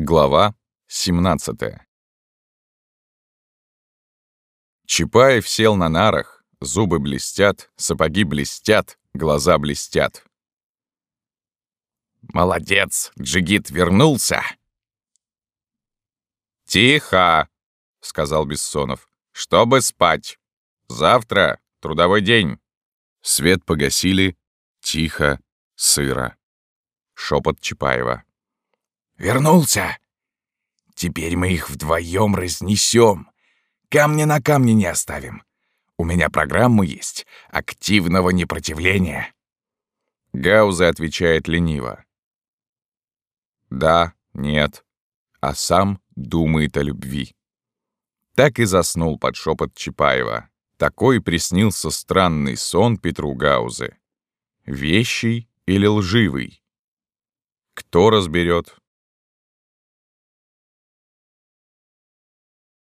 Глава 17 Чапаев сел на нарах, зубы блестят, сапоги блестят, глаза блестят. «Молодец, Джигит вернулся!» «Тихо!» — сказал Бессонов. «Чтобы спать. Завтра трудовой день». Свет погасили. Тихо, сыро. Шепот Чапаева. «Вернулся! Теперь мы их вдвоем разнесем. Камня на камне не оставим. У меня программа есть активного непротивления». Гауза отвечает лениво. Да, нет, а сам думает о любви. Так и заснул под шепот Чапаева. Такой приснился странный сон Петру Гаузе. Вещий или лживый? Кто разберет,